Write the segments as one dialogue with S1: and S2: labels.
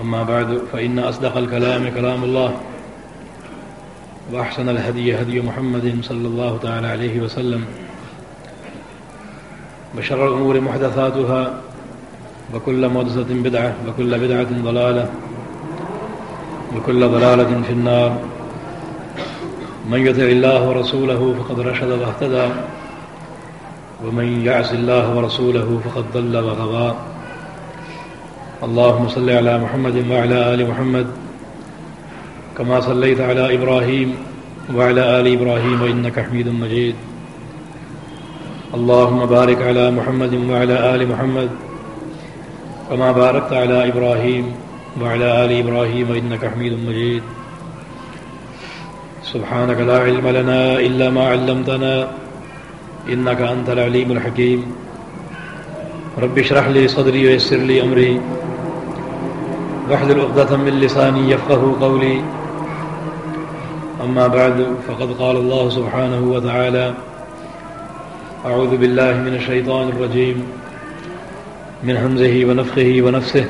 S1: أما بعد فإن أصدق الكلام كلام الله وأحسن الهدي هدي محمد صلى الله تعالى عليه وسلم بشر الأمور محدثاتها وكل مدسة بدعة وكل بدعة ضلالة وكل ضلالة في النار. من يتع الله ورسوله فقد رشد واهتدى ومن يعس الله ورسوله فقد ضل وغضى اللهم صل على محمد وعلى آل محمد كما صليت على إبراهيم وعلى آل إبراهيم إنك حميد مجيد. اللهم بارك على محمد وعلى آل محمد كما باركت على إبراهيم وعلى آل إبراهيم إنك حميد مجيد. سبحانك لا علم لنا إلا ما علمتنا إنك أنت العليم الحكيم. رب اشرح لي صدري ويسر لي أمري. واحلل عقدة من لساني يفقه قولي. أما بعد فقد قال الله سبحانه وتعالى أعوذ بالله من الشيطان الرجيم من همزه ونفخه ونفسه.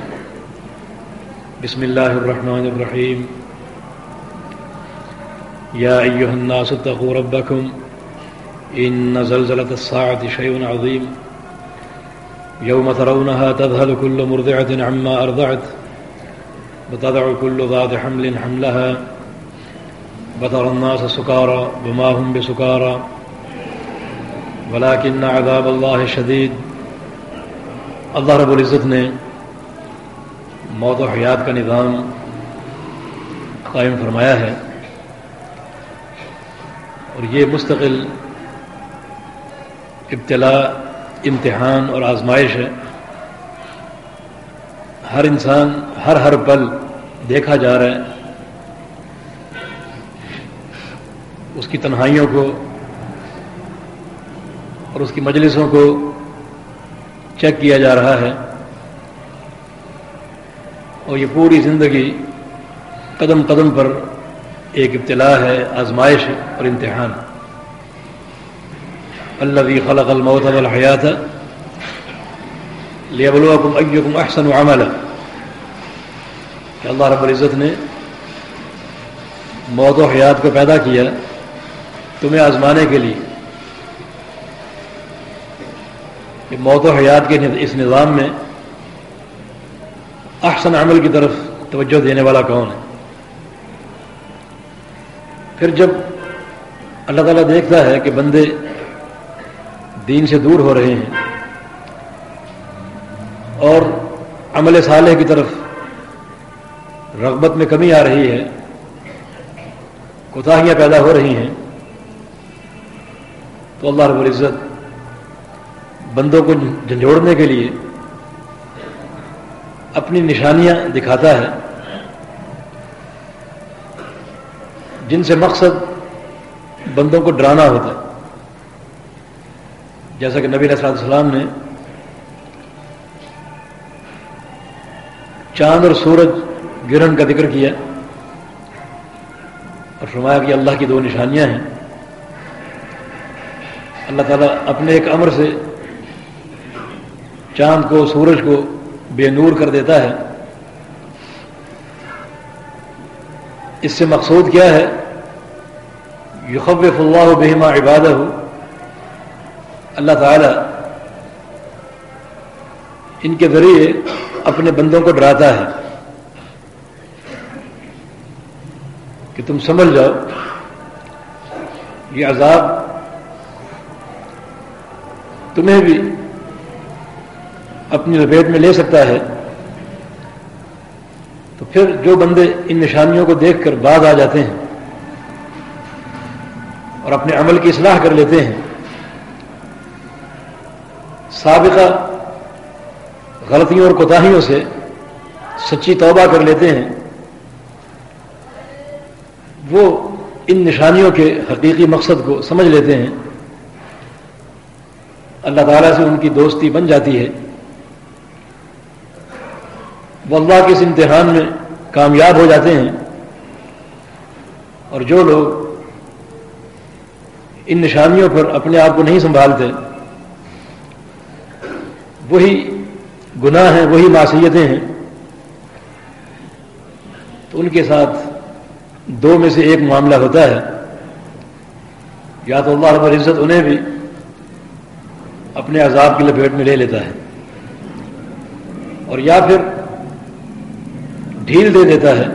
S1: بسم الله الرحمن الرحيم. يا أيها الناس اتقوا ربكم. إن زلزلة الساعة شيء عظيم. يوم ترونها تذهل كل مرضعة عما أرضعت. وتضع كل ذات حمل حملها. بطر الناس سكارى وما هم بسكارى. ولكن عذاب الله شديد. اللہ رب العزت نے موت و حیات کا نظام قائم فرمایا ہے اور یہ مستقل ابتلا، امتحان اور آزمائش ہے۔ ہر انسان، ہر ہر پل دیکھا جا رہا ہے۔ اس کی تنہائیوں کو اور اس کی مجلسوں کو چیک کیا جا رہا ہے۔ اور یہ پوری زندگی قدم قدم پر ایک ابتلا ہے، آزمائش اور امتحان۔ اللہ بھی خلق الموت والحیات لیبلوکم ایکم احسن عملا۔ کہ اللہ رب العزت نے موت و حیات کو پیدا کیا تمہیں آزمانے کے لیے کہ موت و حیات کے اس نظام میں احسن عمل کی طرف توجہ دینے والا کون ہے؟ پھر جب اللہ تعالیٰ دیکھتا ہے کہ بندے دین سے دور ہو رہے ہیں اور عمل صالح کی طرف رغبت میں کمی آ رہی ہے، کوتاہیاں پیدا ہو رہی ہیں، تو اللہ رب العزت بندوں کو جھنجھوڑنے کے لیے اپنی نشانیاں دکھاتا ہے، جن سے مقصد بندوں کو ڈرانا ہوتا ہے۔ جیسا کہ نبی علیہ السلام نے چاند اور سورج گرہن کا ذکر کیا اور فرمایا کہ اللہ کی دو نشانیاں ہیں۔ اللہ تعالیٰ اپنے ایک امر سے چاند کو، سورج کو بے نور کر دیتا ہے۔ اس سے مقصود کیا ہے؟ یخوف اللہ بہما عبادہ۔ ہو اللہ تعالی ان کے ذریعے اپنے بندوں کو ڈراتا ہے۔ کہ تم سمجھ جاؤ۔ یہ عذاب تمہیں بھی اپنی لپیٹ میں لے سکتا ہے۔ تو پھر جو بندے ان نشانیوں کو دیکھ کر بعد آ جاتے ہیں اور اپنے عمل کی اصلاح کر لیتے ہیں، سابقہ غلطیوں اور کوتاہیوں سے سچی توبہ کر لیتے ہیں۔ وہ ان نشانیوں کے حقیقی مقصد کو سمجھ لیتے ہیں۔ اللہ تعالیٰ سے ان کی دوستی بن جاتی ہے۔ وہ اللہ کے اس امتحان میں کامیاب ہو جاتے ہیں۔ اور جو لوگ ان نشانیوں پر اپنے آپ کو نہیں سنبھالتے، وہی گناہ ہیں، وہی معصیتیں ہیں۔ تو ان کے ساتھ دو میں سے ایک معاملہ ہوتا ہے۔ یا تو اللہ رب العزت انہیں بھی اپنے عذاب کی لپیٹ میں لے لیتا ہے اور یا پھر ڈھیل دے دیتا ہے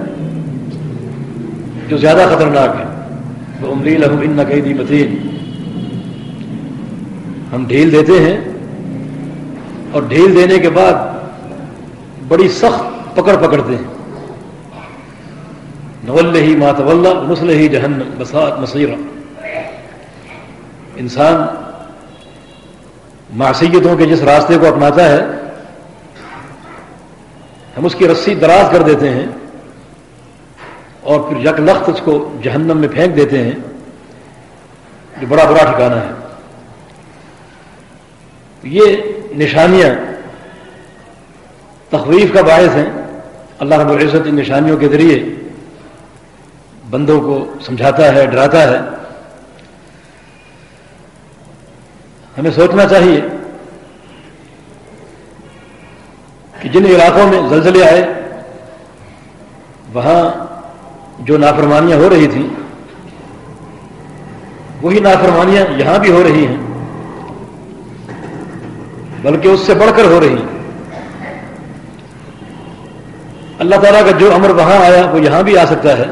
S1: جو زیادہ خطرناک ہے۔ وہ عمری لہم ان نقیدی متین ہم ڈھیل دیتے ہیں اور ڈھیل دینے کے بعد بڑی سخت پکڑ پکڑتے ہیں۔ نول ہی ماتول نسل ہی جہن بسات مصیرہ۔ انسان معصیتوں کے جس راستے کو اپناتا ہے، ہم اس کی رسی دراز کر دیتے ہیں اور پھر یک لخت اس کو جہنم میں پھینک دیتے ہیں، جو بڑا برا ٹھکانا ہے۔ یہ نشانیاں تخویف کا باعث ہیں۔ اللہ رب العزت ان نشانیوں کے ذریعے بندوں کو سمجھاتا ہے، ڈراتا ہے۔ ہمیں سوچنا چاہیے کہ جن علاقوں میں زلزلے آئے، وہاں جو نافرمانیاں ہو رہی تھیں، وہی نافرمانیاں یہاں بھی ہو رہی ہیں، بلکہ اس سے بڑھ کر ہو رہی ہیں۔ اللہ تعالیٰ کا جو امر وہاں آیا، وہ یہاں بھی آ سکتا ہے۔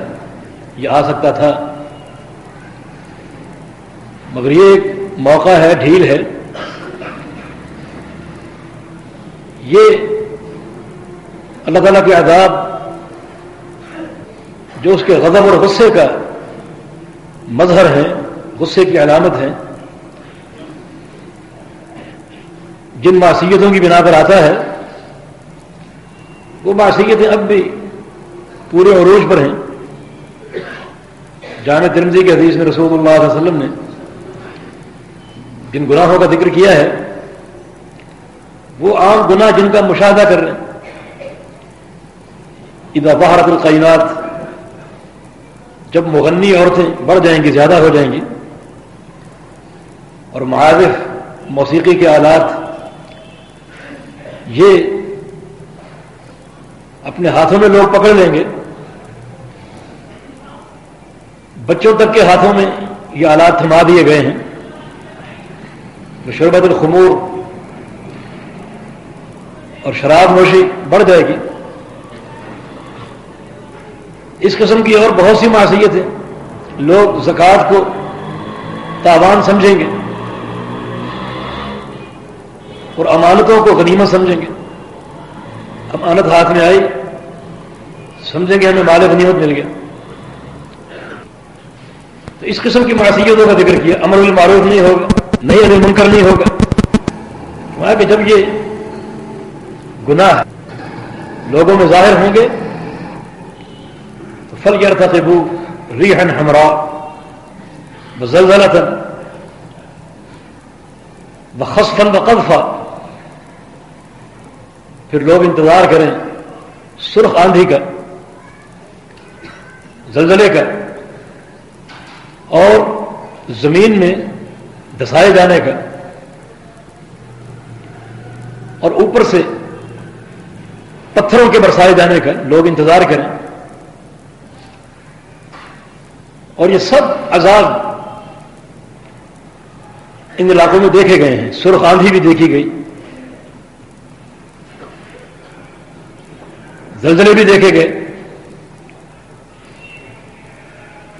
S1: یہ آ سکتا تھا۔ مگر یہ ایک موقع ہے، ڈھیل ہے۔ یہ اللہ تعالیٰ کے عذاب جو اس کے غضب اور غصے کا مظہر ہے، غصے کی علامت ہے۔ جن معصیتوں کی بنا پر آتا ہے، وہ معصیتیں اب بھی پورے عروج پر ہیں۔ جامع ترمزی کے حدیث میں رسول اللہ علیہ وسلم نے جن گناہوں کا ذکر کیا ہے، وہ عام گناہ جن کا مشاہدہ کر رہے ہیں۔ ادا بہارت القینات، جب مغنی عورتیں بڑھ جائیں گی، زیادہ ہو جائیں گی، اور معاذف موسیقی کے آلات، یہ اپنے ہاتھوں میں لوگ پکڑ لیں گے بچوں تک کے ہاتھوں میں یہ آلات تھما دیے گئے ہیں۔ شربت الخمور اور شراب نوشی بڑھ جائے گی۔ اس قسم کی اور بہت سی معصیت ہے لوگ زکوٰۃ کو تاوان سمجھیں گے اور امانتوں کو غنیمت سمجھیں گے۔ امانت ہاتھ میں آئی، سمجھیں گے ہمیں مال غنیمت مل گیا۔ تو اس قسم کی معصیتوں کا ذکر کیا، امر المعروف نہیں ہوگا نہیں ابھی منکر نہیں ہوگا۔ وہاں کہ جب یہ گناہ لوگوں میں ظاہر ہوں گے، تو فل یار تھا ریحن ری ہن ہمرا زلزلہ تھا پھر لوگ انتظار کریں، سرخ آندھی کا، زلزلے کا۔ اور زمین میں دسائے جانے کا اور اوپر سے پتھروں کے برسائے جانے کا لوگ انتظار کریں اور یہ سب عذاب ان علاقوں میں دیکھے گئے ہیں سرخ آندھی بھی دیکھی گئی زلزلے بھی دیکھے گئے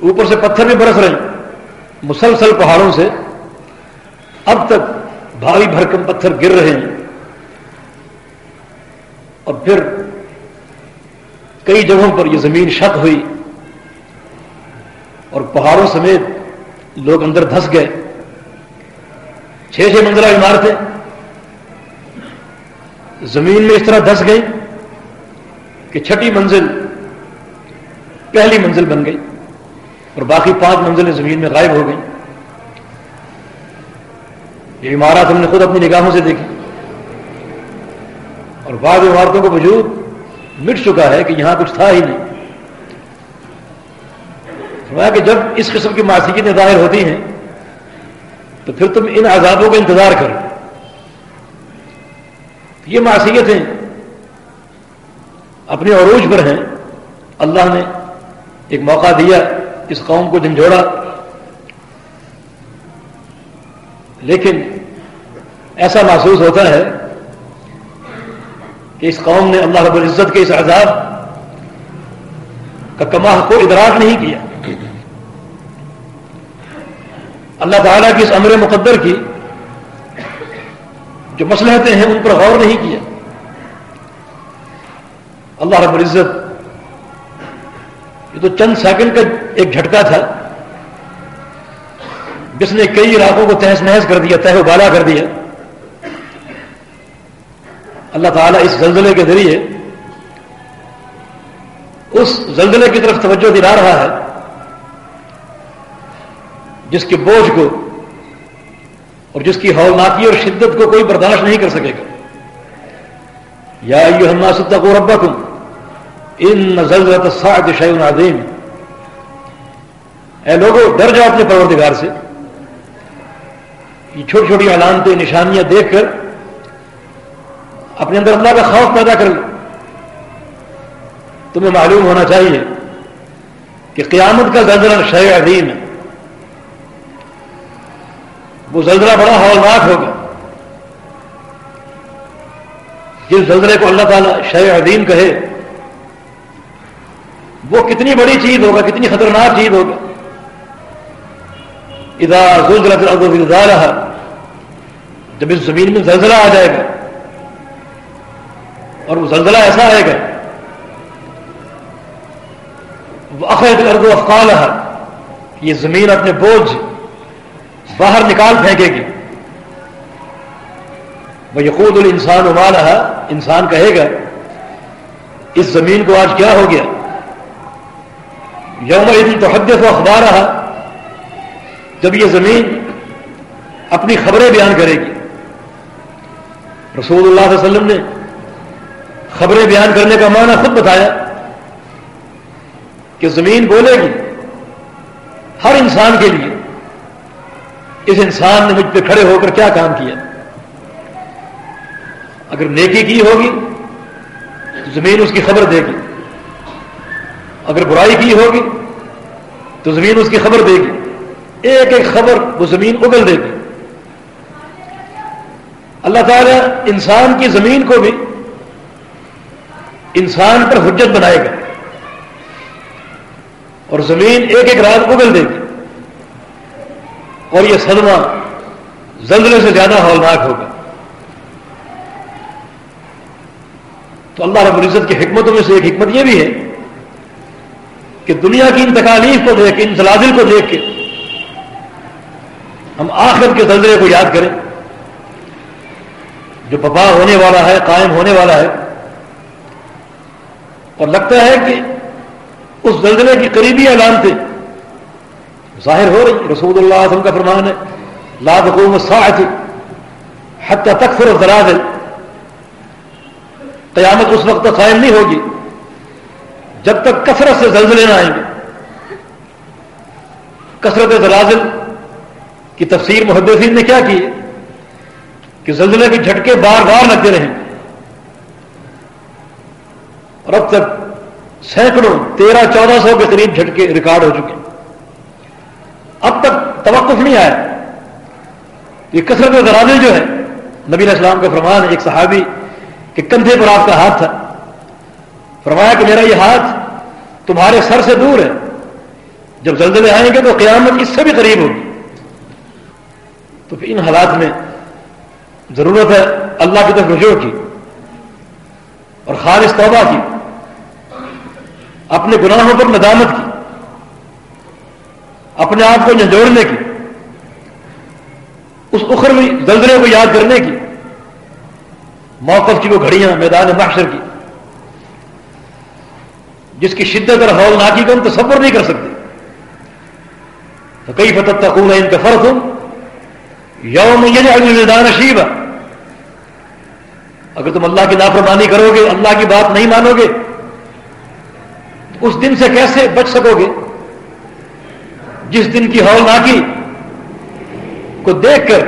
S1: اوپر سے پتھر بھی برس رہے ہیں۔ مسلسل پہاڑوں سے اب تک بھاری بھرکم پتھر گر رہے ہیں۔ اور پھر کئی جگہوں پر یہ زمین شک ہوئی۔ اور پہاڑوں سمیت لوگ اندر دھس گئے۔ چھ چھ منزلہ عمارتیں زمین میں اس طرح دھس گئی کہ چھٹی منزل پہلی منزل بن گئی۔ اور باقی پانچ منزلیں زمین میں غائب ہو گئیں۔ یہ عمارت ہم نے خود اپنی نگاہوں سے دیکھی۔ اور بعض عمارتوں کو وجود مٹ چکا ہے کہ یہاں کچھ تھا ہی نہیں۔ کہ جب اس قسم کی معاشیتیں ظاہر ہوتی ہیں، تو پھر تم ان عذابوں کا انتظار کرو۔ یہ معاشیتیں اپنے عروج پر ہیں۔ اللہ نے ایک موقع دیا اس قوم کو جھنجھوڑا۔ لیکن ایسا محسوس ہوتا ہے کہ اس قوم نے اللہ رب العزت کے اس عذاب کا کماح کو ادراک نہیں کیا۔ اللہ تعالیٰ کی اس امر مقدر کی جو مسلحتیں ہیں ان پر غور نہیں کیا۔ اللہ رب العزت یہ تو چند سیکنڈ کا ایک جھٹکا تھا جس نے کئی علاقوں کو تحس نحس کر دیا تہ بالا کر دیا۔ اللہ تعالیٰ اس زلزلے کے ذریعے اس زلزلے کی طرف توجہ دلا رہا ہے، جس کے بوجھ کو اور جس کی ہولناکی اور شدت کو کوئی برداشت نہیں کر سکے گا۔ یا ایو ہما ستقو ربکم۔ ان زلزلت الساعت شیء عظیم۔ اے لوگوں ڈر جاؤ اپنے پروردگار سے۔ یہ چھوٹی چھوٹی علامتیں نشانیاں دیکھ کر اپنے اندر اللہ کا خوف پیدا کر لو۔ تمہیں معلوم ہونا چاہیے کہ قیامت کا زلزلہ شہ عظیم ہے۔ وہ زلزلہ بڑا ہولناک ہوگا۔ جس زلزلے کو اللہ تعالیٰ شہ عظیم کہے وہ کتنی بڑی چیز ہوگا، کتنی خطرناک چیز ہوگا۔ ادا زلزلہ رہا جب اس زمین میں زلزلہ آ جائے گا، اور وہ زلزلہ ایسا آئے گا وہ اخیت ارد و افقال یہ زمین اپنے بوجھ باہر نکال پھینکے گی۔ وہ یقود الانسان امال انسان کہے گا، اس زمین کو آج کیا ہو گیا؟ یوم عید تو و اخبار رہا جب یہ زمین اپنی خبریں بیان کرے گی۔ رسول اللہ علیہ وسلم نے خبریں بیان کرنے کا معنی خود بتایا کہ زمین بولے گی ہر انسان کے لیے۔ اس انسان نے مجھ پہ کھڑے ہو کر کیا کام کیا؟ اگر نیکی کی ہوگی تو زمین اس کی خبر دے گی۔ اگر برائی کی ہوگی تو زمین اس کی خبر دے گی۔ ایک ایک خبر وہ زمین اگل دے گی۔ اللہ تعالیٰ انسان کی زمین کو بھی انسان پر حجت بنائے گا۔ اور زمین ایک ایک رات اگل دے گی۔ اور یہ صدمہ زلزلے سے زیادہ ہولناک ہوگا۔ تو اللہ رب العزت کی حکمتوں میں سے ایک حکمت یہ بھی ہے کہ دنیا کی ان تکالیف کو دیکھ کے، ان زلازل کو دیکھ کے ہم آخر کے زلزلے کو یاد کریں۔ جو بپا ہونے والا ہے، قائم ہونے والا ہے، اور لگتا ہے کہ اس زلزلے کی قریبی علامتیں ظاہر ہو رہی رسول اللہ علیہ وسلم کا فرمان ہے، لا تقوم ساعت حتی تکفر الزلازل۔ قیامت اس وقت تک قائم نہیں ہوگی۔ جب تک کثرت سے زلزلے نہ آئیں گے۔ کثرت زلازل کی تفسیر محدثین نے کیا کی؟ کہ زلزلے کے جھٹکے بار بار لگتے رہیں۔ اور اب تک سینکڑوں، تیرہ، چودہ سو کے قریب جھٹکے ریکارڈ ہو چکے۔ اب تک توقف نہیں آیا۔ یہ کثرت زلازل جو ہے، نبی علیہ السلام کا فرمان، ایک صحابی کے کندھے پر آپ کا ہاتھ تھا۔ فرمایا کہ میرا یہ ہاتھ تمہارے سر سے دور ہے۔ جب زلزلے آئیں گے تو قیامت اس سے بھی قریب ہوگی۔ تو پھر ان حالات میں ضرورت ہے اللہ کی طرف رجوع کی اور خالص توبہ کی، اپنے گناہوں پر ندامت کی، اپنے آپ کو جھنجھوڑنے کی، اس اخروی زلزلے کو یاد کرنے کی، موقف کی وہ گھڑیاں میدان محشر کی۔ جس کی شدت اور ہولناکی کا ہم تصور نہیں کر سکتے۔ تو کئی فتح تقول ان کا فرق ہوں یوم یہ میدان اگر تم اللہ کی نافرمانی کرو گے، اللہ کی بات نہیں مانو گے، تو اس دن سے کیسے بچ سکو گے؟ جس دن کی ہولناکی کو دیکھ کر،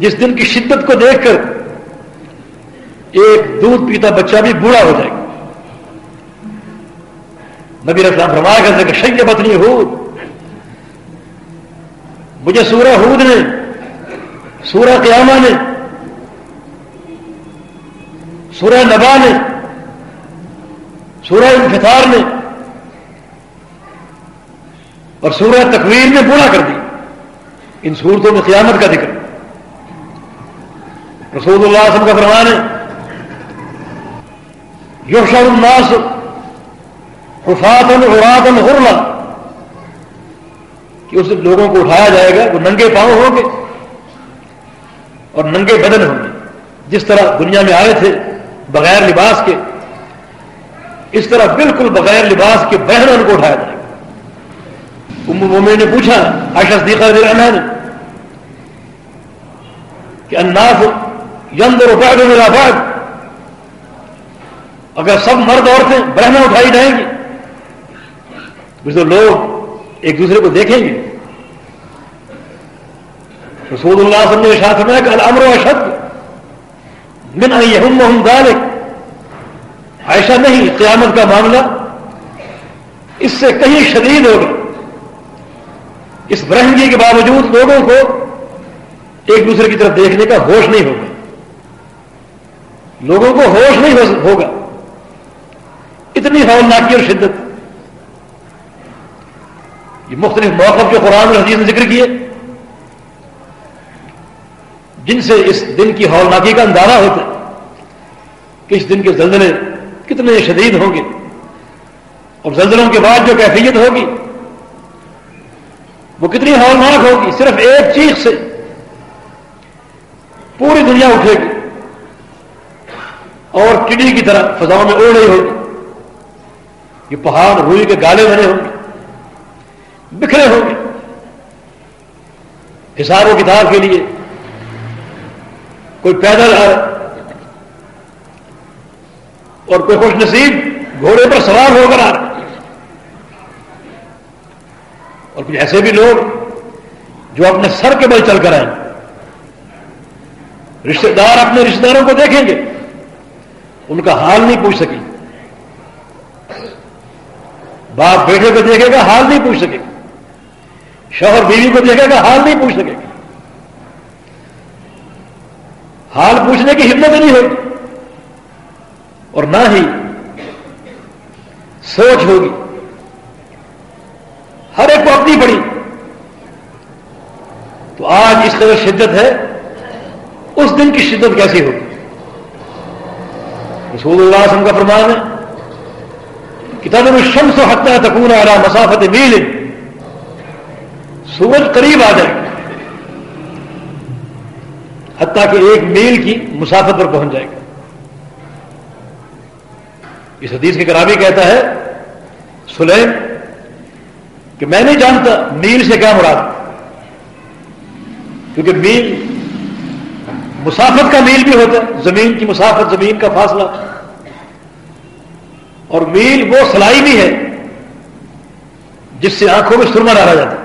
S1: جس دن کی شدت کو دیکھ کر، ایک دودھ پیتا بچہ بھی بوڑھا ہو جائے گا۔ نبی رسلام فرمایا کرتے کہ شیب بتنی ہو مجھے سورہ ہود نے، سورہ قیامہ نے، سورہ نبا نے، سورہ انفطار نے اور سورہ تکویر نے بوڑھا کر دی ان صورتوں میں قیامت کا ذکر۔ رسول اللہ وسلم کا فرمان ہے یوشا الناس حفاظن عراتن غرلا کہ اس لوگوں کو اٹھایا جائے گا، وہ ننگے پاؤں ہوں گے اور ننگے بدن ہوں گے۔ جس طرح دنیا میں آئے تھے بغیر لباس کے، اس طرح بالکل بغیر لباس کے بہن ان کو اٹھایا جائے گا۔ ام مومن نے پوچھا آشا صدیقہ رضی اللہ نے، کہ اناف یندر بعد میرا بعد اگر سب مرد عورتیں برہنیں اٹھائی جائیں گی تو لوگ ایک دوسرے کو دیکھیں گے۔ رسول اللہ صلی اللہ علیہ وسلم نے کہ الامر و اشد من یہم ذالک ایسا نہیں، قیامت کا معاملہ۔ اس سے کہیں شدید ہوگا۔ اس برہنگی کے باوجود لوگوں کو ایک دوسرے کی طرف دیکھنے کا ہوش نہیں ہوگا۔ لوگوں کو ہوش نہیں ہوگا۔ اتنی ہولناکی اور شدت۔ یہ مختلف موقف جو قرآن اور حدیث نے ذکر کیے۔ جن سے اس دن کی ہولناکی کا اندازہ ہوتا ہے کہ اس دن کے زلزلے کتنے شدید ہوں گے۔ اور زلزلوں کے بعد جو کیفیت ہوگی، وہ کتنی ہولناک ہوگی، صرف ایک چیز سے پوری دنیا اٹھے گی۔ اور کڑی کی طرح فضاؤں میں اڑ رہی ہوگی۔ یہ پہاڑ روئی کے گالے بنے ہوں گے۔ بکھرے ہوں گے۔ حساب و کتاب کے لیے کوئی پیدل ہے اور کوئی خوش نصیب گھوڑے پر سوار ہو کر آ رہا اور کچھ ایسے بھی لوگ جو اپنے سر کے بل چل کر آئے رشتے دار اپنے رشتے داروں کو دیکھیں گے۔ ان کا حال نہیں پوچھ سکیں۔ باپ بیٹے کو دیکھے گا، حال نہیں پوچھ سکے۔ گا شوہر بیوی کو دیکھے گا، حال نہیں پوچھ سکے گا حال پوچھنے کی ہمت نہیں ہوگی اور نہ ہی سوچ ہوگی۔ ہر ایک کو اپنی پڑی۔ تو آج اس طرح شدت ہے، اس دن کی شدت کیسی ہوگی؟ رسول اللہ علیہ وسلم کا فرمان ہے، کتاب میں شمس و حتہ تکون آ رہا مسافت میل۔ سورج قریب آ جائے۔ حتیٰ کہ ایک میل کی مسافت پر پہنچ جائے گا۔ اس حدیث کے کرابی کہتا ہے، سلیم، کہ میں نہیں جانتا میل سے کیا مراد۔ کیونکہ میل مسافت کا میل بھی ہوتا ہے، زمین کی مسافت، زمین کا فاصلہ۔ اور میل وہ سلائی بھی ہے، جس سے آنکھوں میں سرما ڈالا جاتا ہے۔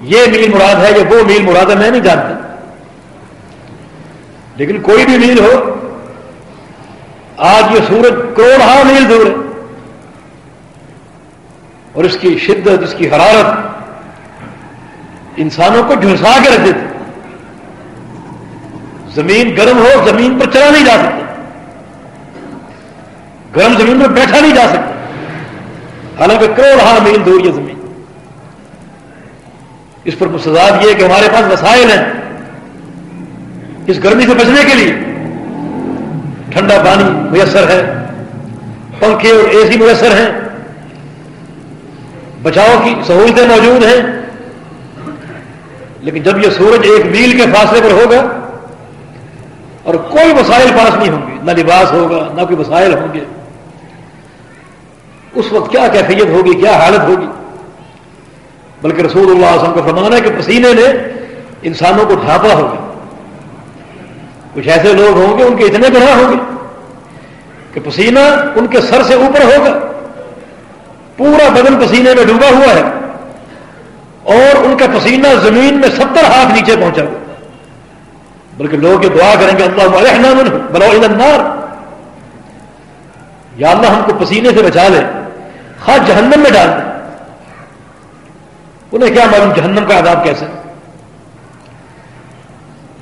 S1: یہ میل مراد ہے یہ وہ میل مراد ہے، میں نہیں جانتا۔ لیکن کوئی بھی میل ہو، آج یہ سورج کروڑ ہاں میل دور ہے۔ اور اس کی شدت، اس کی حرارت انسانوں کو جھلسا کے رکھ دیتے زمین گرم ہو، زمین پر چلا نہیں جا سکتا۔ گرم زمین میں بیٹھا نہیں جا سکتا۔ حالانکہ کروڑ ہاں میل دور یہ زمین۔ اس پر مسزاد یہ کہ ہمارے پاس وسائل ہیں اس گرمی سے بچنے کے لیے۔ ٹھنڈا پانی میسر ہے، پنکھے اور اے سی میسر ہیں۔ بچاؤ کی سہولتیں موجود ہیں۔ لیکن جب یہ سورج ایک میل کے فاصلے پر ہوگا اور کوئی وسائل پاس نہیں ہوں گے، نہ لباس ہوگا، نہ کوئی وسائل ہوں گے، اس وقت کیا کیفیت ہوگی، کیا حالت ہوگی؟ بلکہ رسول اللہ علیہ وسلم کا فرمانا ہے کہ پسینے نے انسانوں کو ڈھانپا ہوگا۔ کچھ ایسے لوگ ہوں گے، ان کے اتنے گناہ ہوں گے کہ پسینہ ان کے سر سے اوپر ہوگا۔ پورا بدن پسینے میں ڈوبا ہوا ہے اور ان کا پسینہ زمین میں ستر ہاتھ نیچے پہنچا ہوا بلکہ لوگ یہ دعا کریں گے اللہ بلو النار۔ یا اللہ ہم کو پسینے سے بچا لے خاص جہنم میں ڈال دے۔ انہیں کیا معلوم جہنم کا عذاب کیسے؟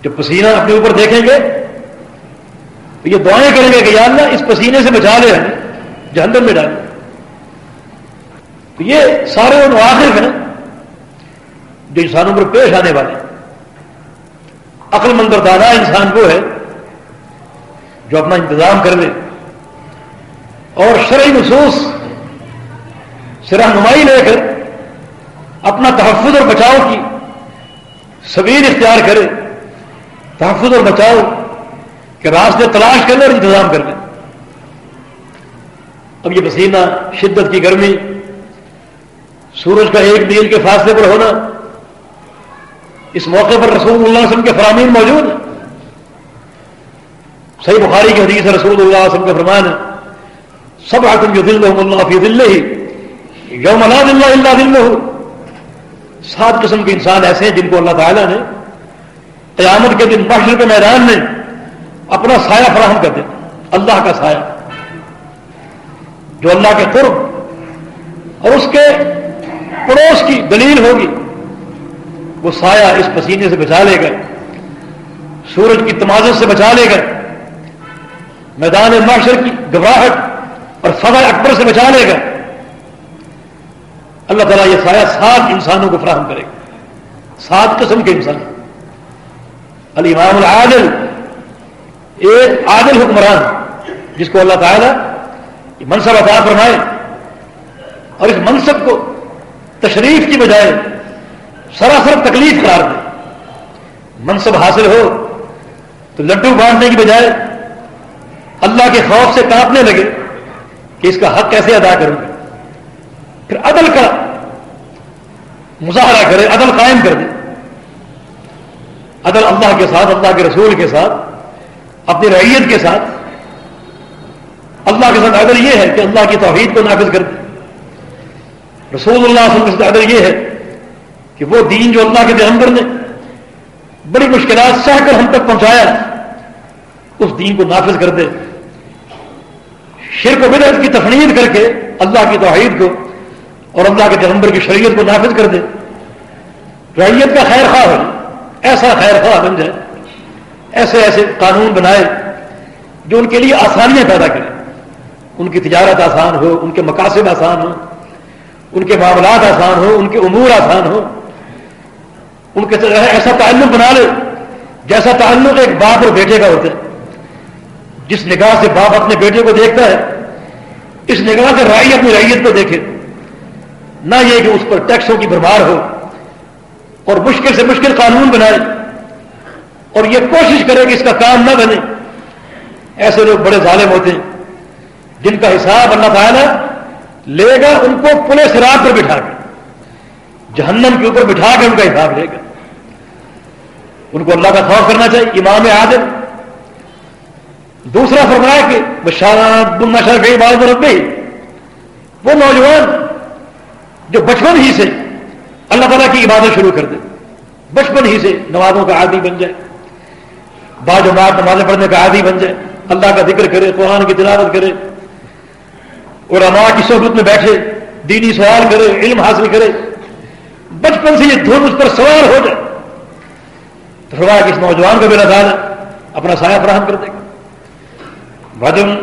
S1: جب پسینہ اپنے اوپر دیکھیں گے، تو یہ دعائیں کریں گے کہ یا اللہ اس پسینے سے بچا لے ہمیں جہنم میں ڈال۔ تو یہ سارے ان آخر ہیں جو انسانوں پر پیش آنے والے عقل مندر دادا انسان وہ ہے جو اپنا انتظام کر لے اور شرعی نصوص سے رہنمائی لے کر اپنا تحفظ اور بچاؤ کی سبیر اختیار کرے، تحفظ اور بچاؤ کہ راستے تلاش کر لے اور انتظام کر لے اب یہ پسینہ شدت کی گرمی، سورج کا ایک میل کے فاصلے پر ہونا، اس موقع پر رسول اللہ علیہ وسلم کے فرامین موجود ہیں۔ صحیح بخاری کی حدیث رسول اللہ علیہ وسلم کے فرمان ہے سب آتم جو دل اللہ فی دل ہی یوم اللہ دلّہ اللہ دل ہو سات قسم کے انسان ایسے ہیں جن کو اللہ تعالیٰ نے قیامت کے دن بشر کے میدان میں اپنا سایہ فراہم کر دے اللہ کا سایہ۔ جو اللہ کے قرب اور اس کے پڑوس کی دلیل ہوگی، وہ سایہ اس پسینے سے بچا لے گا سورج کی تمازت سے بچا لے گا میدان معاشر کی گھبراہٹ اور فضا اکبر سے بچا لے گا اللہ تعالیٰ یہ سایہ سات انسانوں کو فراہم کرے گا۔ سات قسم کے انسان الامام العادل، ایک عادل حکمران جس کو اللہ تعالیٰ منصب عطا فرمائے۔ اور اس منصب کو تشریف کی بجائے سراسر تکلیف قرار دے۔ منصب حاصل ہو تو لڈو بانٹنے کی بجائے اللہ کے خوف سے کانپنے لگے کہ اس کا حق کیسے ادا کروں گا۔ پھر عدل کا مظاہرہ کرے، عدل قائم کر دے۔ عدل اللہ کے ساتھ، اللہ کے رسول کے ساتھ، اپنی ریت کے ساتھ۔ اللہ کے ساتھ عدل یہ ہے کہ اللہ کی توحید کو نافذ کر دے۔ رسول اللہ صلی اللہ علیہ وسلم عدل یہ ہے کہ وہ دین جو اللہ کے پیغمبر نے بڑی مشکلات سہ کر ہم تک پہنچایا اس دین کو نافذ کر دے۔ شرک و بدعت کی تفنید کر کے اللہ کی توحید کو اور اللہ کے پیغمبر کی شریعت کو نافذ کر دے۔ ریت کا خیر خواہ ہو ایسا خیر خواہ بن جائے۔ ایسے ایسے قانون بنائے جو ان کے لیے آسانیاں پیدا کریں ان کی تجارت آسان ہو، ان کے مقاصد آسان ہو ان کے معاملات آسان ہو ان کے امور آسان ہو ان کے ایسا تعلق بنا لے جیسا تعلق ایک باپ اور بیٹے کا ہوتا ہے۔ جس نگاہ سے باپ اپنے بیٹے کو دیکھتا ہے، اس نگاہ سے رائی اپنی ریت کو دیکھے۔ نہ یہ کہ اس پر ٹیکسوں کی بربار ہو اور مشکل سے مشکل قانون بنائے اور یہ کوشش کرے کہ اس کا کام نہ بنے۔ ایسے لوگ بڑے ظالم ہوتے ہیں۔ جن کا حساب اللہ تعالیٰ لے گا، ان کو پورے سراغ پر بٹھا کے، جہنم کے اوپر بٹھا کے ان کا حساب لے گا۔ ان کو اللہ کا خوف کرنا چاہیے، امام عادل۔ دوسرا فرمایا کہ بشارت نشر گئی بال وہ نوجوان جو بچپن ہی سے اللہ تعالیٰ کی عبادت شروع کر دے۔ بچپن ہی سے نمازوں کا عادی بن جائے۔ بعض جماعت نمازیں پڑھنے کا عادی بن جائے۔ اللہ کا ذکر کرے، قرآن کی تلاوت کرے۔ اور اماں کی صحبت میں بیٹھے، دینی سوال کرے، علم حاصل کرے۔ بچپن سے یہ دھن اس پر سوال ہو جائے۔ تو فرمایا کہ اس نوجوان کو بھی تعالیٰ اپنا سایہ فراہم کر دے گا۔ بھجن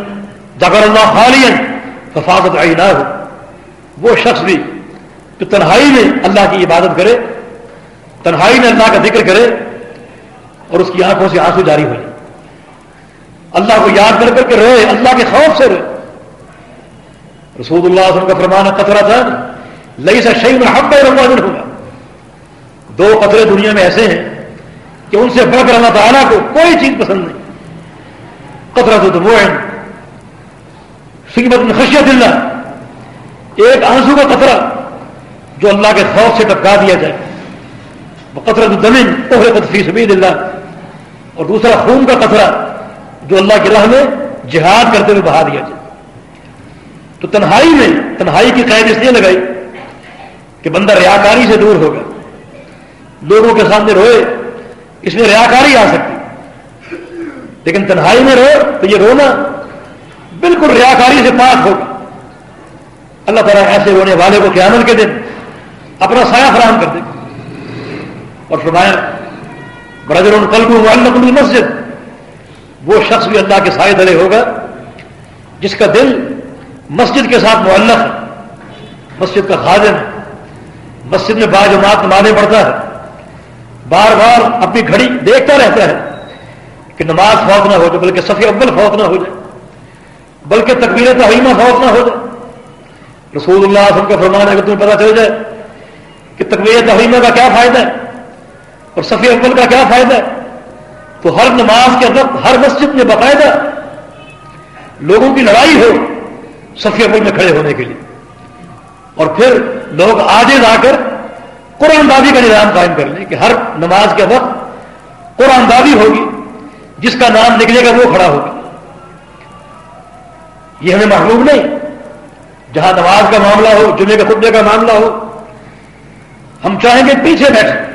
S1: جگر اللہ خالین حفاظت آئی نہ ہو وہ شخص بھی جو تنہائی میں اللہ کی عبادت کرے، تنہائی میں اللہ کا ذکر کرے اور اس کی آنکھوں سے آنسو جاری ہو جائے۔ اللہ کو یاد کر کر کے رہے اللہ کے خوف سے رہے رسول اللہ علیہ وسلم کا فرمان قطرہ تھا لئی سا شہید میں حق ہوگا دو قطرے دنیا میں ایسے ہیں کہ ان سے بڑھ کر اللہ تعالیٰ کو کوئی چیز پسند نہیں۔ قطرہ تو وہ ہے۔ خشیت اللہ ایک آنسو کا قطرہ۔ جو اللہ کے خوف سے ٹپکا دیا جائے۔ وہ قطرہ تو زمین اوہے قطفی سبید اللہ اور دوسرا خون کا قطرہ، جو اللہ کی راہ میں جہاد کرتے ہوئے بہا دیا جائے۔ تو تنہائی میں، تنہائی کی قید اس لیے لگائی کہ بندہ ریاکاری سے دور ہوگا۔ لوگوں کے سامنے روئے، اس میں ریاکاری آ سکتی۔ لیکن تنہائی میں رو، تو یہ رونا بالکل ریاکاری سے پاک ہوگا۔ اللہ تعالیٰ ایسے ہونے والے کو قیامت کے دن اپنا سایہ فراہم کر دے۔ اور فرمایا برادر ان کل کو مسجد، وہ شخص بھی اللہ کے سائے دلے ہوگا، جس کا دل مسجد کے ساتھ معلق ہے۔ مسجد کا خادم ہے مسجد میں باجماعت نمازیں پڑھتا ہے۔ بار بار اپنی گھڑی دیکھتا رہتا ہے کہ نماز فوت نہ ہو جائے، بلکہ صفی اول فوت نہ ہو جائے، بلکہ تقبیر تحریمہ فوت نہ ہو جائے۔ رسول اللہ وسلم کا فرمان ہے تمہیں پتا چل جائے کہ تقبیر تحریمہ کا کیا فائدہ ہے اور صفی اول کا کیا فائدہ ہے؟ تو ہر نماز کے اندر ہر مسجد میں باقاعدہ لوگوں کی لڑائی ہو صفی اول میں کھڑے ہونے کے لیے۔ اور پھر لوگ آگے جا کر قرآن دادی کا نظام قائم کر لیں کہ ہر نماز کے وقت قرآن دادی ہوگی، جس کا نام نکلے گا وہ کھڑا ہوگا۔ یہ ہمیں محبوب نہیں۔ جہاں نماز کا معاملہ ہو جمعے کے خطبے کا معاملہ ہو ہم چاہیں گے پیچھے بیٹھے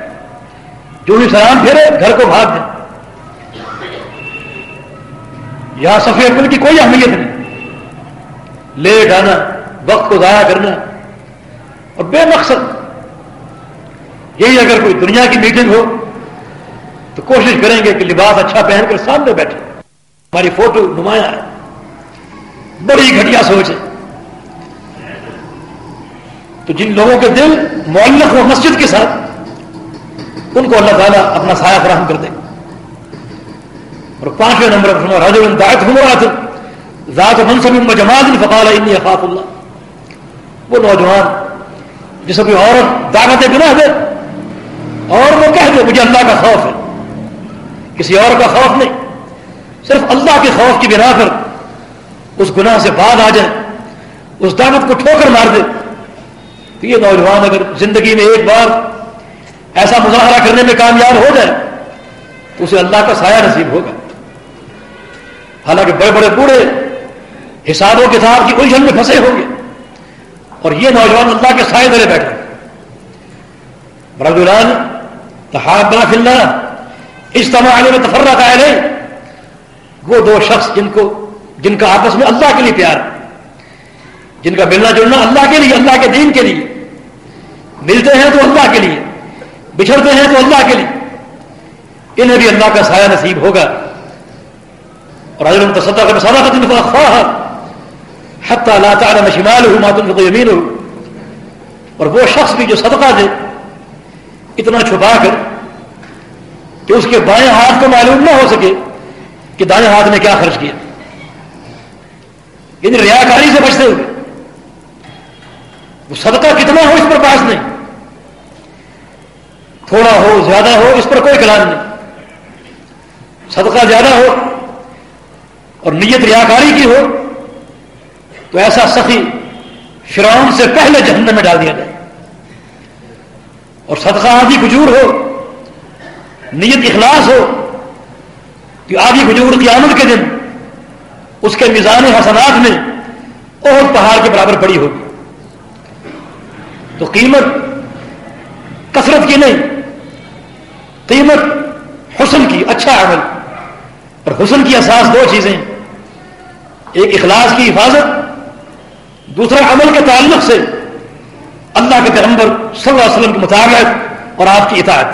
S1: جو بھی سلام پھیرے، گھر کو بھاگ دیں یہاں سفید کی کوئی اہمیت نہیں۔ لیٹ آنا وقت کو ضائع کرنا۔ اور بے مقصد، یہی اگر کوئی دنیا کی میٹنگ ہو، تو کوشش کریں گے کہ لباس اچھا پہن کر سامنے بیٹھے۔ ہماری فوٹو نمایاں ہے۔ بڑی گھٹیا سوچ ہے۔ تو جن لوگوں کے دل معلق ہو مسجد کے ساتھ، ان کو اللہ تعالیٰ اپنا سایہ فراہم کر دے۔ اور پانچویں نمبر پر ذات منصب جماعت فقال افاق اللہ۔ وہ نوجوان جسے کوئی عورت دعوت بنا دے، اور وہ کہہ دے، مجھے اللہ کا خوف ہے۔ کسی اور کا خوف نہیں، صرف اللہ کے خوف کی بنا پر اس گناہ سے بعد آ جائے، اس دعوت کو ٹھوکر مار دے۔ تو یہ نوجوان اگر زندگی میں ایک بار ایسا مظاہرہ کرنے میں کامیاب ہو جائے، تو اسے اللہ کا سایہ نصیب ہوگا۔ حالانکہ بڑے بڑے بوڑھے حسابوں کتاب کی الجھن میں پھنسے ہوں گے۔ اور یہ نوجوان اللہ کے سائے درے بیٹھے۔ برادران تحابہ فی اللہ، اجتماع علیہ میں تفرق آئے وہ دو شخص جن کو، جن کا آپس میں اللہ کے لیے پیار۔ جن کا ملنا جلنا اللہ کے لیے، اللہ کے دین کے لیے۔ ملتے ہیں تو اللہ کے لیے، بچھڑتے ہیں تو اللہ کے لیے۔ انہیں بھی اللہ کا سایہ نصیب ہوگا۔ اور حضرت تصدق میں سارا کا خواہ لا تعلم شماله ما تنفق يمينه اور وہ شخص بھی جو صدقہ دے، اتنا چھپا کر کہ اس کے بائیں ہاتھ کو معلوم نہ ہو سکے کہ دائیں ہاتھ نے کیا خرچ کیا۔ یعنی ریاکاری سے بچتے ہوئے۔ وہ صدقہ کتنا ہو اس پر پاس نہیں۔ تھوڑا ہو، زیادہ ہو، اس پر کوئی کلام نہیں۔ صدقہ زیادہ ہو اور نیت ریاکاری کی ہو، تو ایسا سخی فرعون سے پہلے جہنم میں ڈال دیا جائے۔ اور صدقہ آدھی کھجور ہو، نیت اخلاص ہو، کہ آدھی کھجور کی آمد کے دن اس کے میزان حسنات میں اور پہاڑ کے برابر پڑی ہوگی۔ تو قیمت کثرت کی نہیں، قیمت حسن کی اچھا عمل۔ اور حسن کی اساس دو چیزیں ایک اخلاص کی حفاظت، دوسرا عمل کے تعلق سے اللہ کے پیغمبر صلی اللہ علیہ وسلم کے مطابق اور آپ کی اطاعت۔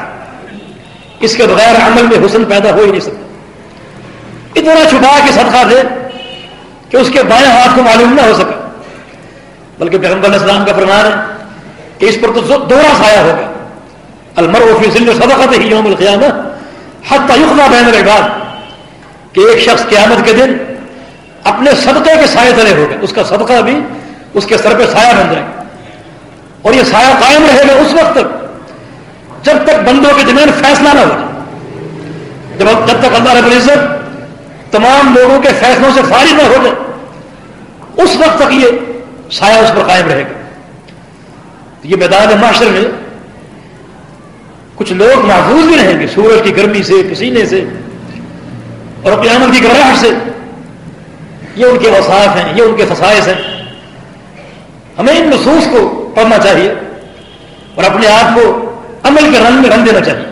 S1: اس کے بغیر عمل میں حسن پیدا ہو ہی نہیں سکتا۔ اتنا چھپا کے صدقہ دے کہ اس کے بائیں ہاتھ کو معلوم نہ ہو سکا۔ بلکہ پیغمبر علیہ السلام کا فرمان ہے کہ اس پر تو دوہرا سایہ ہوگا۔ المر فی ذل صدقت ہی یوم القیامہ حتی یقضى بین العباد، کہ ایک شخص قیامت کے دن اپنے صدقے کے سائے تلے ہوگا۔ اس کا صدقہ بھی اس کے سر پہ سایہ بن جائے۔ اور یہ سایہ قائم رہے گا اس وقت تک جب تک بندوں کے درمیان فیصلہ نہ ہو جائے۔ جب جب تک اللہ رب العزت تمام لوگوں کے فیصلوں سے فارغ نہ ہو جائے، اس وقت تک یہ سایہ اس پر قائم رہے گا۔ یہ میدان معاشر میں کچھ لوگ محفوظ بھی رہیں گے، سورج کی گرمی سے، پسینے سے اور قیامت کی گھبراہٹ سے۔ یہ ان کے وساف ہیں، یہ ان کے فسائش ہیں۔ ہمیں ان نصوص کو پڑھنا چاہیے اور اپنے آپ کو عمل کے رنگ میں رنگ دینا چاہیے۔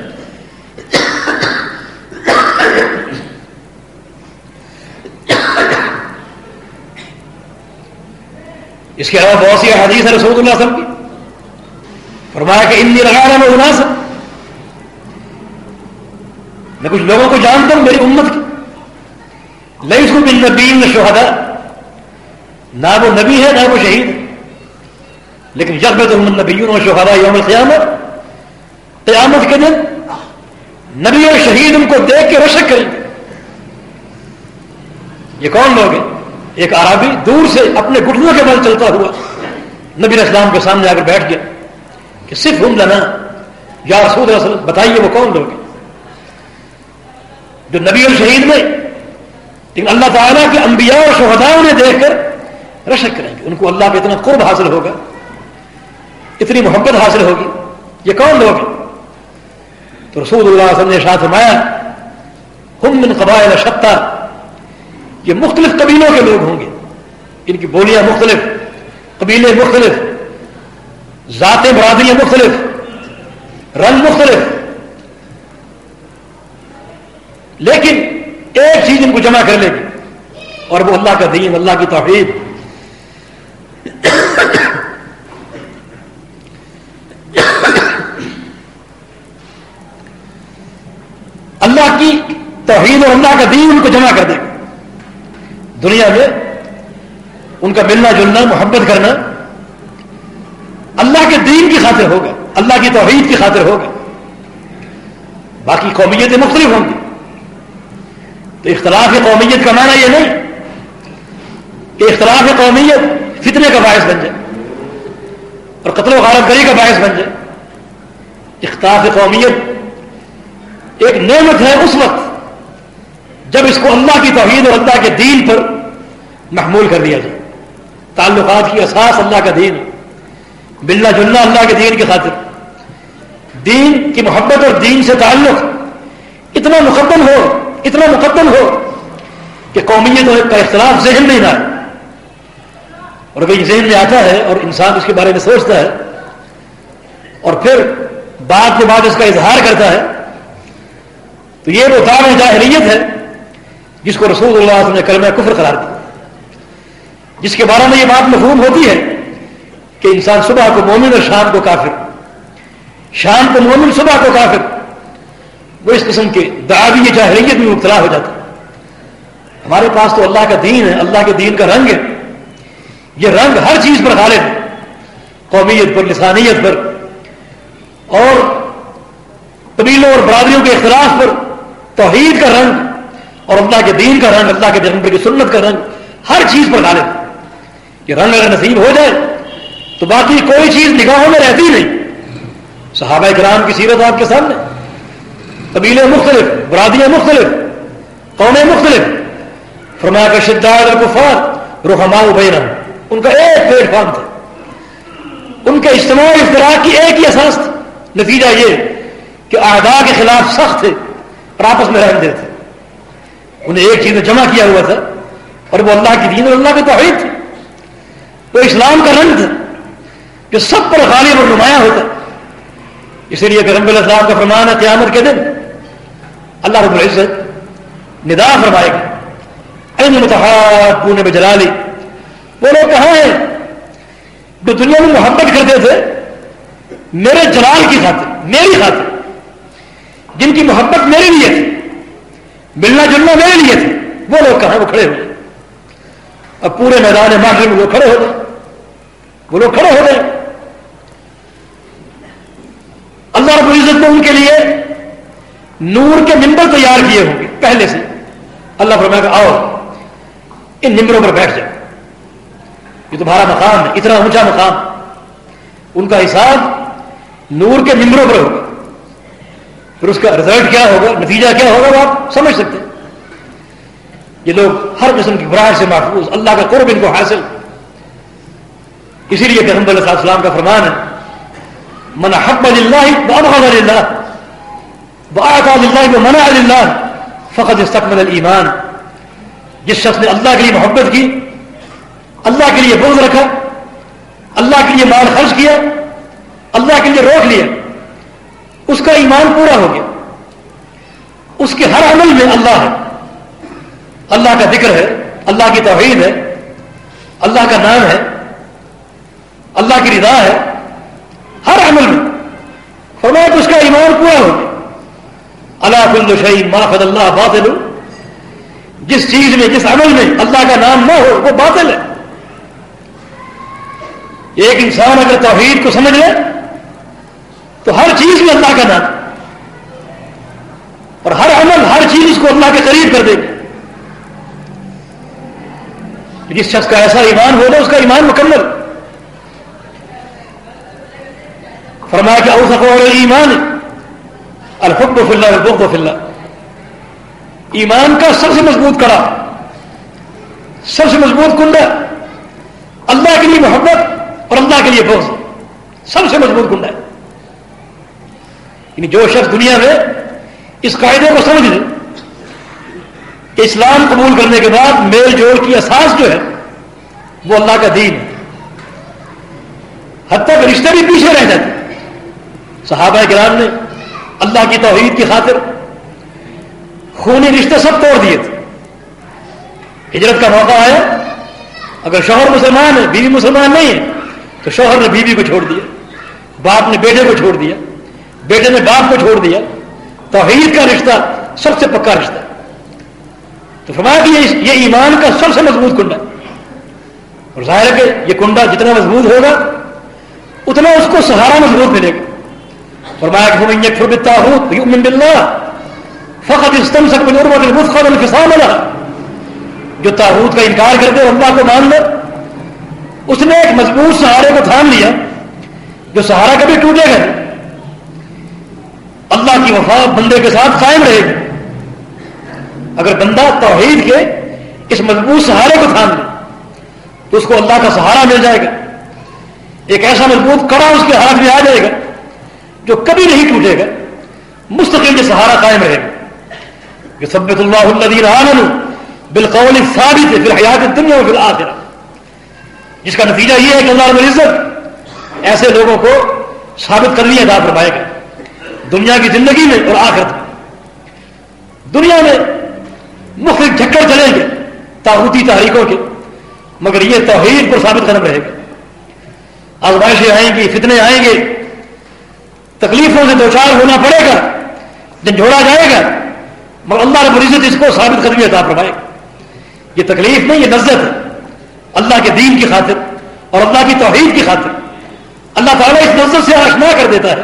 S1: اس کے علاوہ بہت سی حدیث ہے رسول اللہ وسلم کی۔ فرمایا کہ انی رہا میں اناس میں کچھ لوگوں کو جانتا ہوں میری امت کی۔ لئی اس کو بن نبی شہدا نہ وہ نبی ہے، نہ وہ شہید ہے۔ لیکن جب میں تو نبی و شہدا یوم القیامت قیامت کے دن نبی اور شہید ان کو دیکھ کے رشک کریں۔ گے یہ کون لوگ ہیں؟ ایک عربی دور سے اپنے گٹنوں کے بل چلتا ہوا نبی اسلام کے سامنے آ کر بیٹھ گیا۔ کہ صرف ہم لنا۔ یا رسول رسول بتائیے وہ کون لوگ ہیں؟ جو نبی اور شہید میں لیکن اللہ تعالیٰ کے انبیاء اور شہداؤں نے دیکھ کر رشک کریں گے۔ ان کو اللہ کا اتنا قرب حاصل ہوگا، اتنی محبت حاصل ہوگی۔ یہ کون لوگ ہیں؟ تو رسول اللہ علیہ وسلم نے شاہ فرمایا، ہم من قبائل شتا یہ مختلف قبیلوں کے لوگ ہوں گے۔ ان کی بولیاں مختلف، قبیلے مختلف۔ ذاتیں برادریاں مختلف، رنگ مختلف۔ لیکن ایک چیز ان کو جمع کر لے گی، اور وہ اللہ کا دین، اللہ کی توحید۔ اللہ کی توحید اور اللہ کا دین ان کو جمع کر دے گا دنیا میں ان کا ملنا جلنا، محبت کرنا اللہ کے دین کی خاطر ہوگا، اللہ کی توحید کی خاطر ہوگا۔ باقی قومیتیں مختلف ہوں گی۔ تو اختلاف قومیت کا معنی یہ نہیں کہ اختلاف قومیت فتنے کا باعث بن جائے اور قتل و غارت گری کا باعث بن جائے۔ اختلاف قومیت ایک نعمت ہے اس وقت جب اس کو اللہ کی توحید اور اللہ کے دین پر محمول کر دیا جائے۔ تعلقات کی اساس اللہ کا دین بلنا جلنا اللہ کے دین کی خاطر۔ دین کی محبت اور دین سے تعلق اتنا مقدم ہو، اتنا مقدم ہو کہ قومیت کا اختلاف ذہن نہیں نہ اور اگر یہ ذہن میں آتا ہے اور انسان اس کے بارے میں سوچتا ہے اور پھر بعد کے بعد اس کا اظہار کرتا ہے، تو یہ وہ دعوے جاہریت ہے جس کو رسول اللہ علیہ وسلم نے کلمہ کفر قرار دیا۔ جس کے بارے میں یہ بات مفہوم ہوتی ہے کہ انسان صبح کو مومن اور شام کو کافر۔ شام کو مومن، صبح کو کافر۔ وہ اس قسم کے دعوی جاہریت میں مبتلا ہو جاتا۔ ہمارے پاس تو اللہ کا دین ہے، اللہ کے دین کا رنگ ہے۔ یہ رنگ ہر چیز پر غالب ہے۔ قومیت پر، لسانیت پر۔ اور قبیلوں اور برادریوں کے اختلاف پر توحید کا رنگ اور اللہ کے دین کا رنگ، اللہ کے پیغمبر کی سنت کا رنگ ہر چیز پر غالب یہ رنگ اگر نصیب ہو جائے تو باقی کوئی چیز نگاہوں میں رہتی نہیں۔ صحابہ کرام کی سیرت آپ کے سامنے۔ قبیلے مختلف برادیاں مختلف، قومیں مختلف۔ فرمایا کا شدار الکفار رحما ابینا ان کا ایک پلیٹ فارم تھا۔ ان کے اجتماع افطراک کی ایک ہی احساس تھا نتیجہ یہ کہ اعداء کے خلاف سخت تھے اور آپس میں رہن دیتے انہیں ایک چیز میں جمع کیا ہوا تھا اور وہ اللہ کی دین اور اللہ کی توحید۔ تھی وہ اسلام کا رنگ تھا۔ کہ سب پر غالب اور نمایاں ہوتا ہے۔ اسی لیے کہ رب السلام کا فرمان ہے قیامت کے دن۔ اللہ رب العزت ندا فرمائے گا۔ متحد پونے میں جلالی وہ لوگ کہاں ہیں؟ جو دنیا میں محبت کرتے تھے، میرے جلال کی خاطر، میری خاطر۔ جن کی محبت میرے لیے تھی، ملنا جلنا میرے لیے تھے وہ لوگ کہاں وہ کھڑے ہوئے اب پورے میدان معاشرے میں وہ کھڑے ہو گئے۔ وہ لوگ کھڑے ہو گئے۔ اللہ رب العزت نے ان کے لیے نور کے ممبر تیار کیے ہوں گے، پہلے سے۔ اللہ فرمائے گا، آؤ، ان نمبروں پر بیٹھ جائے یہ تمہارا مقام ہے، اتنا اونچا مقام۔ ان کا حساب نور کے نمبروں پر ہوگا۔ پھر اس کا رزلٹ کیا ہوگا؟ نتیجہ کیا ہوگا؟ وہ آپ سمجھ سکتے ہیں۔ یہ لوگ ہر قسم کی براہ سے محفوظ، اللہ کا قرب ان کو حاصل۔ اسی لیے کہ علیہ السلام کا فرمان ہے من حب اللہ اللہ منع اللہ فقط استقمل ایمان جس شخص نے اللہ کے لیے محبت کی اللہ کے لیے بوجھ رکھا اللہ کے لیے مال خرچ کیا اللہ کے لیے روک لیا اس کا ایمان پورا ہو گیا، اس کے ہر عمل میں اللہ ہے۔ اللہ کا ذکر ہے، اللہ کی توحید ہے، اللہ کا نام ہے، اللہ کی رضا ہے۔ ہر عمل میں فرمایا تو اس کا ایمان پورا ہو اللہ کل شہید ماخد اللہ باطل۔ جس چیز میں، جس عمل میں اللہ کا نام نہ ہو، وہ باطل ہے۔ ایک انسان اگر توحید کو سمجھ لے، تو ہر چیز میں اللہ کا نام۔ اور ہر عمل، ہر چیز اس کو اللہ کے قریب کر دے گی۔ جس شخص کا ایسا ایمان ہوگا، اس کا ایمان مکمل۔ فرمایا کہ اوسف ایمان. الحب و فلّہ البغ و فلّہ ایمان کا سب سے مضبوط کرا. سب سے مضبوط کنڈا. اللہ کے لیے محبت اور اللہ کے لیے بغض. سب سے مضبوط کنڈا. ہے یعنی جو شخص دنیا میں اس قاعدے کو سمجھ لے کہ اسلام قبول کرنے کے بعد میل جوڑ کی احساس جو ہے، وہ اللہ کا دین ہے۔ حتیٰ کہ رشتے بھی پیچھے رہ جاتے صحابہ کرام نے اللہ کی توحید کی خاطر خونی رشتے سب توڑ دیے تھے۔ ہجرت کا موقع آیا۔ اگر شوہر مسلمان ہے، بیوی مسلمان نہیں ہے، تو شوہر نے بیوی کو چھوڑ دیا، باپ نے بیٹے کو چھوڑ دیا، بیٹے نے باپ کو چھوڑ دیا۔ توحید کا رشتہ سب سے پکا رشتہ۔ تو فرمایا کہ یہ ایمان کا سب سے مضبوط کنڈا اور ظاہر ہے کہ یہ کنڈا جتنا مضبوط ہوگا، اتنا اس کو سہارا مضبوط ملے گا۔ فرمایا کہ من یکفر بالتاغوت یؤمن باللہ۔ فقط استمسک بالعروۃ الوثقى والانفصام لها جو تاحود کا انکار کرتے اور اللہ کو مان لے۔ اس نے ایک مضبوط سہارے کو تھام لیا۔ جو سہارا کبھی ٹوٹے گا، اللہ کی وفا بندے کے ساتھ قائم رہے گی۔ اگر بندہ توحید کے اس مضبوط سہارے کو تھام لے، تو اس کو اللہ کا سہارا مل جائے گا۔ ایک ایسا مضبوط کڑا اس کے ہاتھ میں آ جائے گا۔ جو کبھی نہیں ٹوٹے گا، مستقل یہ سہارا قائم رہے گا۔ یہ سبت اللہ الدین عالم بالقول ثابت پھر حیات دنیا اور پھر آخرا جس کا نتیجہ یہ ہے کہ اللہ رب العزت ایسے لوگوں کو ثابت کرنی ادا فرمائے گا۔ دنیا کی زندگی میں اور آخرت میں۔ دنیا میں مختلف جھکڑ چلیں گے تاحوتی تحریکوں کے، مگر یہ توحید پر ثابت قدم رہے گا۔ آزمائشیں آئیں گی، فتنے آئیں گے۔ تکلیفوں سے دوچار ہونا پڑے گا جھنجھوڑا جائے گا، مگر اللہ رب العزت اس کو ثابت قدمی عطا فرمائے۔ گا یہ تکلیف نہیں، یہ لذت ہے۔ اللہ کے دین کی خاطر اور اللہ کی توحید کی خاطر۔ اللہ تعالیٰ اس لذت سے آشنا کر دیتا ہے۔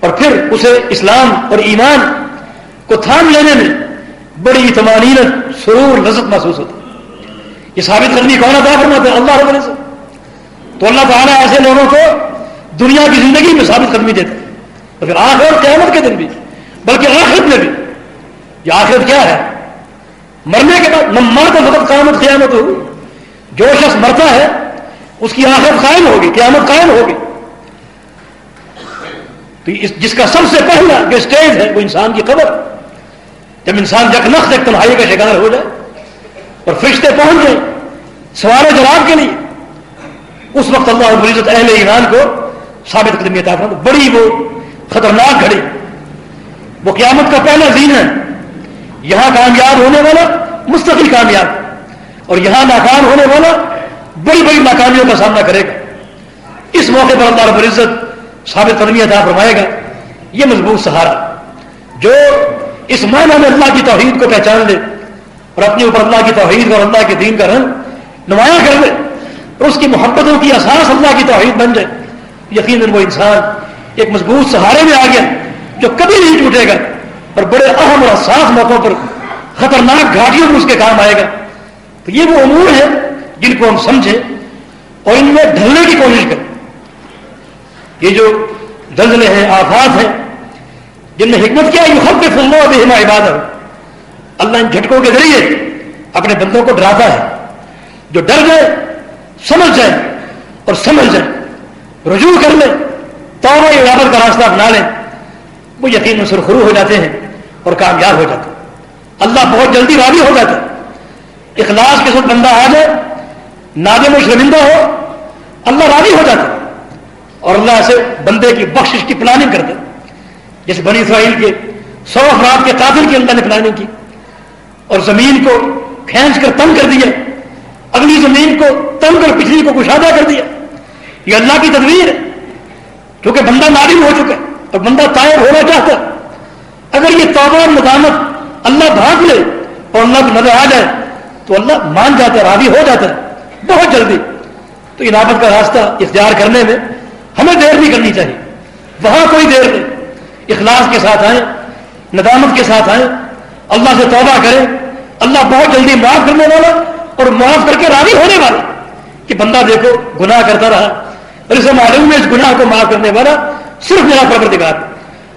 S1: اور پھر اسے اسلام اور ایمان کو تھام لینے میں بڑی اطمانینت سرور، لذت محسوس ہوتی یہ ثابت کرنی کون ادا فرماتے ہیں اللہ رب سے تو اللہ تعالیٰ ایسے لوگوں کو دنیا کی زندگی میں ثابت کرنی دیتے تو پھر آخر قیامت کے دن بھی، بلکہ آخرت میں بھی۔ یہ آخرت کیا ہے؟ مرنے کے بعد مر فقط قیامت قیامت ہو جو شخص مرتا ہے، اس کی آخرت قائم ہوگی، قیامت قائم ہوگی۔ تو جس کا سب سے پہلا جو اسٹیج ہے، وہ انسان کی قبر۔ جب انسان جکنخ ایک تنہائی کا شکار ہو جائے اور فرشتے پہنچ گئے سوال جواب کے لیے، اس وقت اللہ العزت اہل ایمان کو ثابت قدمی عطا فرما بڑی وہ خطرناک گھڑی۔ وہ قیامت کا پہلا دین ہے۔ یہاں کامیاب ہونے والا مستقل کامیاب۔ اور یہاں ناکام ہونے والا بڑی بڑی ناکامیوں کا سامنا کرے گا۔ اس موقع پر اللہ رب العزت ثابت قدمی عطا فرمائے گا، یہ مضبوط سہارا، جو اس معنی میں اللہ کی توحید کو پہچان لے اور اپنے اوپر اللہ کی توحید اور اللہ کے دین کا رنگ نمایاں کر لے اور اس کی محبتوں کی اساس اللہ کی توحید بن جائے۔ یقیناً وہ انسان ایک مضبوط سہارے میں آ گیا جو کبھی نہیں ٹوٹے گا اور بڑے اہم اور صاف موقعوں پر خطرناک گھاٹیوں میں اس کے کام آئے گا۔ تو یہ وہ امور ہے جن کو ہم سمجھیں اور ان میں ڈھلنے کی کوشش کریں۔ یہ جو دلدلے ہیں، آفات ہیں، جن میں حکمت کیا یہ خود پہ بے عبادت اللہ ان جھٹکوں کے ذریعے اپنے بندوں کو ڈراتا ہے۔ جو ڈر جائے سمجھ جائے اور سمجھ جائے۔ رجوع کر لیں۔ توبہ عبادت کا راستہ اپنا لیں۔ وہ یقین سرخرو ہو جاتے ہیں اور کامیاب ہو جاتے ہیں۔ اللہ بہت جلدی راضی ہو جاتا ہے۔ اخلاص کے ساتھ بندہ آ جائے، نادم و شرمندہ ہو، اللہ راضی ہو جاتا ہے۔ اور اللہ ایسے بندے کی بخشش کی پلاننگ کرتے جیسے بنی اسرائیل کے سو افراد کے قاتل کی اللہ نے پلاننگ کی۔ اور زمین کو کھینچ کر تنگ کر دیا۔ اگلی زمین کو تنگ کر پچھلی کو کشادہ کر دیا۔ یہ اللہ کی تدبیر ہے۔ کیونکہ بندہ نادم ہو چکا ہے اور بندہ طائب ہونا چاہتا ہے۔ اگر یہ توبہ اور ندامت اللہ بھاگ لے اور اللہ کو نظر آ جائے، تو اللہ مان جاتا ہے، راضی ہو جاتا ہے۔ بہت جلدی۔ تو انعبت کا راستہ اختیار کرنے میں ہمیں دیر نہیں کرنی چاہیے۔ وہاں کوئی دیر نہیں۔ اخلاص کے ساتھ آئیں، ندامت کے ساتھ آئیں۔ اللہ سے توبہ کریں۔ اللہ بہت جلدی معاف کرنے والا اور معاف کر کے راضی ہونے والا کہ بندہ دیکھو، گناہ کرتا رہا۔ اور اسے معلوم ہے اس گناہ کو معاف کرنے والا صرف میرا پروردگار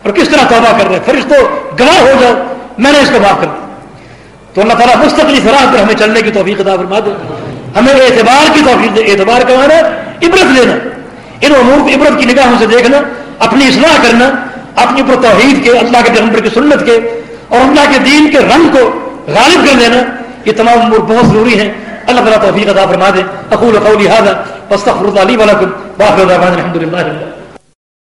S1: اور کس طرح توبہ کر رہے پھر اس کو گواہ ہو جاؤ، میں نے اس کو معاف کر دیا۔ تو اللہ تعالیٰ مستقلی فراہ پر ہمیں چلنے کی توفیق عطا فرما دے۔ ہمیں اعتبار کی توفیق دے، اعتبار کا عبرت لینا۔ ان امور کو عبرت کی نگاہوں سے دیکھنا، اپنی اصلاح کرنا، اپنی اوپر توحید کے، اللہ کے پیغمبر کی سنت کے اور اللہ کے دین کے رنگ کو غالب کر لینا، یہ تمام امور بہت ضروری ہیں۔ اللہ تعالیٰ توفیق عطا فرما دے أقول قولی هذا واستغفر الله لي ولكم. وآخر دعوانا الحمد لله